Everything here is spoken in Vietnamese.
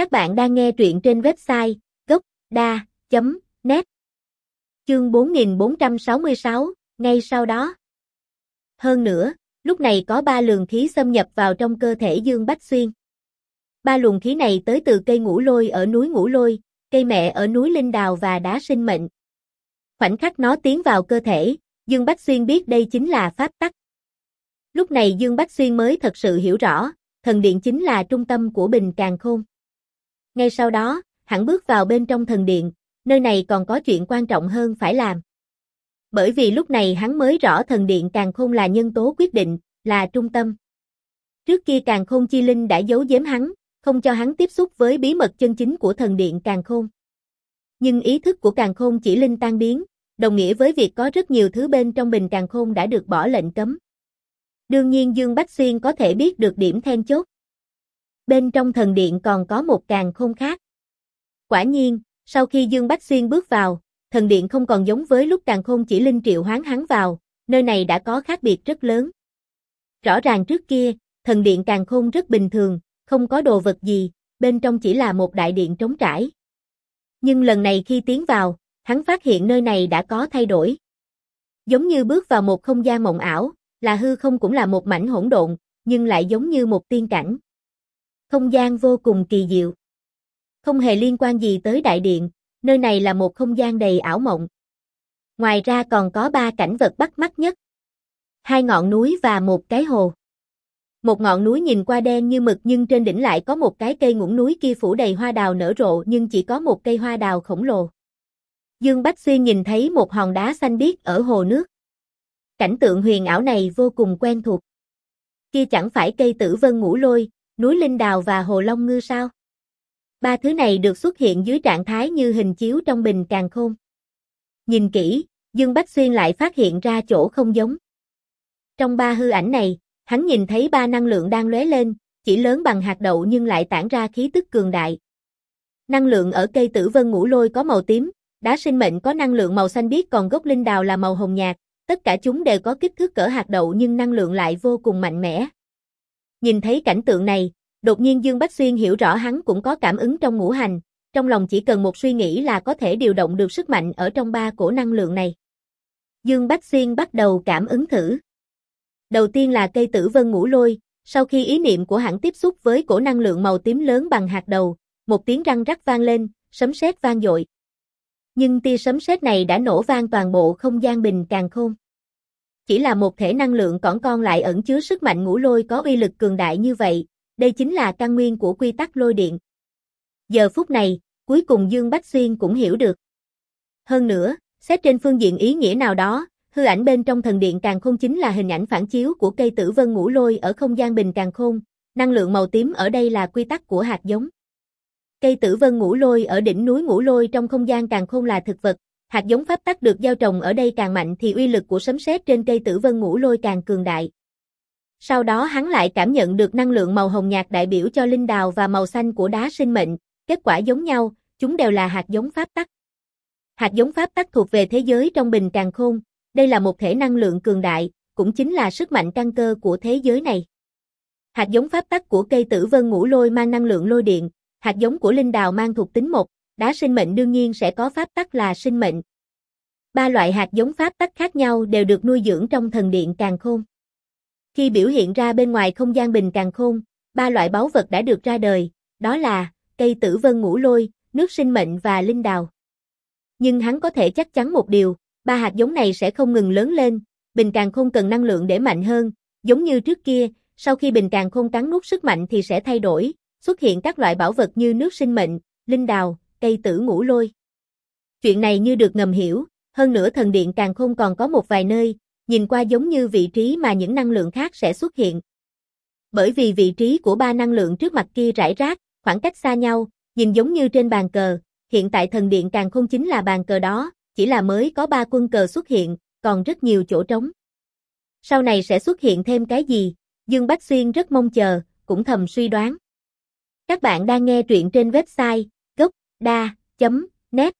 Các bạn đang nghe truyện trên website gốc.da.net Chương 4466, ngay sau đó. Hơn nữa, lúc này có ba luồng khí xâm nhập vào trong cơ thể Dương Bách Xuyên. Ba luồng khí này tới từ cây ngũ lôi ở núi ngũ lôi, cây mẹ ở núi linh đào và đá sinh mệnh. Khoảnh khắc nó tiến vào cơ thể, Dương Bách Xuyên biết đây chính là pháp tắc. Lúc này Dương Bách Xuyên mới thật sự hiểu rõ, thần điện chính là trung tâm của bình càng khôn. Ngay sau đó, hắn bước vào bên trong thần điện, nơi này còn có chuyện quan trọng hơn phải làm. Bởi vì lúc này hắn mới rõ thần điện càng khôn là nhân tố quyết định, là trung tâm. Trước kia càng khôn chi linh đã giấu giếm hắn, không cho hắn tiếp xúc với bí mật chân chính của thần điện càng khôn. Nhưng ý thức của càng khôn chỉ linh tan biến, đồng nghĩa với việc có rất nhiều thứ bên trong bình càng khôn đã được bỏ lệnh cấm. Đương nhiên Dương Bách Xuyên có thể biết được điểm then chốt. Bên trong thần điện còn có một càng khôn khác. Quả nhiên, sau khi Dương Bách Xuyên bước vào, thần điện không còn giống với lúc càng khôn chỉ linh triệu hoán hắn vào, nơi này đã có khác biệt rất lớn. Rõ ràng trước kia, thần điện càng khôn rất bình thường, không có đồ vật gì, bên trong chỉ là một đại điện trống trải. Nhưng lần này khi tiến vào, hắn phát hiện nơi này đã có thay đổi. Giống như bước vào một không gian mộng ảo, là hư không cũng là một mảnh hỗn độn, nhưng lại giống như một tiên cảnh. Không gian vô cùng kỳ diệu. Không hề liên quan gì tới đại điện, nơi này là một không gian đầy ảo mộng. Ngoài ra còn có ba cảnh vật bắt mắt nhất. Hai ngọn núi và một cái hồ. Một ngọn núi nhìn qua đen như mực nhưng trên đỉnh lại có một cái cây ngủng núi kia phủ đầy hoa đào nở rộ nhưng chỉ có một cây hoa đào khổng lồ. Dương Bách Xuyên nhìn thấy một hòn đá xanh biếc ở hồ nước. Cảnh tượng huyền ảo này vô cùng quen thuộc. Kia chẳng phải cây tử vân ngũ lôi, núi linh đào và hồ long ngư sao? Ba thứ này được xuất hiện dưới trạng thái như hình chiếu trong bình càng khôn. Nhìn kỹ, Dương Bách Xuyên lại phát hiện ra chỗ không giống. Trong ba hư ảnh này, hắn nhìn thấy ba năng lượng đang lóe lên, chỉ lớn bằng hạt đậu nhưng lại tản ra khí tức cường đại. Năng lượng ở cây tử vân ngũ lôi có màu tím, đá sinh mệnh có năng lượng màu xanh biếc còn gốc linh đào là màu hồng nhạt, tất cả chúng đều có kích thước cỡ hạt đậu nhưng năng lượng lại vô cùng mạnh mẽ. Nhìn thấy cảnh tượng này, đột nhiên Dương Bách Xuyên hiểu rõ hắn cũng có cảm ứng trong ngũ hành, trong lòng chỉ cần một suy nghĩ là có thể điều động được sức mạnh ở trong ba cổ năng lượng này. Dương Bách Xuyên bắt đầu cảm ứng thử. Đầu tiên là cây tử vân ngũ lôi, sau khi ý niệm của hắn tiếp xúc với cổ năng lượng màu tím lớn bằng hạt đầu, một tiếng răng rắc vang lên, sấm sét vang dội. Nhưng tia sấm sét này đã nổ vang toàn bộ không gian bình càng khôn. Chỉ là một thể năng lượng còn con lại ẩn chứa sức mạnh ngũ lôi có uy lực cường đại như vậy, đây chính là căn nguyên của quy tắc lôi điện. Giờ phút này, cuối cùng Dương Bách Xuyên cũng hiểu được. Hơn nữa, xét trên phương diện ý nghĩa nào đó, hư ảnh bên trong thần điện càng khôn chính là hình ảnh phản chiếu của cây tử vân ngũ lôi ở không gian bình càng khôn, năng lượng màu tím ở đây là quy tắc của hạt giống. Cây tử vân ngũ lôi ở đỉnh núi ngũ lôi trong không gian càng khôn là thực vật, hạt giống pháp tắc được gieo trồng ở đây càng mạnh thì uy lực của sấm sét trên cây tử vân ngũ lôi càng cường đại. Sau đó hắn lại cảm nhận được năng lượng màu hồng nhạt đại biểu cho linh đào và màu xanh của đá sinh mệnh, kết quả giống nhau, chúng đều là hạt giống pháp tắc. Hạt giống pháp tắc thuộc về thế giới trong bình càng khôn, đây là một thể năng lượng cường đại, cũng chính là sức mạnh căn cơ của thế giới này. Hạt giống pháp tắc của cây tử vân ngũ lôi mang năng lượng lôi điện, hạt giống của linh đào mang thuộc tính một, đá sinh mệnh đương nhiên sẽ có pháp tắc là sinh mệnh. Ba loại hạt giống pháp tắc khác nhau đều được nuôi dưỡng trong thần điện càng khôn. Khi biểu hiện ra bên ngoài không gian bình càng khôn, ba loại báu vật đã được ra đời, đó là cây tử vân ngũ lôi, nước sinh mệnh và linh đào. Nhưng hắn có thể chắc chắn một điều, ba hạt giống này sẽ không ngừng lớn lên, bình càng khôn cần năng lượng để mạnh hơn, giống như trước kia, sau khi bình càng khôn cắn nuốt sức mạnh thì sẽ thay đổi, xuất hiện các loại bảo vật như nước sinh mệnh, linh đào, cây tử ngũ lôi. Chuyện này như được ngầm hiểu, hơn nữa thần điện càng không còn có một vài nơi, nhìn qua giống như vị trí mà những năng lượng khác sẽ xuất hiện. Bởi vì vị trí của ba năng lượng trước mặt kia rải rác, khoảng cách xa nhau, nhìn giống như trên bàn cờ, hiện tại thần điện càng không chính là bàn cờ đó, chỉ là mới có ba quân cờ xuất hiện, còn rất nhiều chỗ trống. Sau này sẽ xuất hiện thêm cái gì? Dương Bách Xuyên rất mong chờ, cũng thầm suy đoán. Các bạn đang nghe truyện trên website gocda.net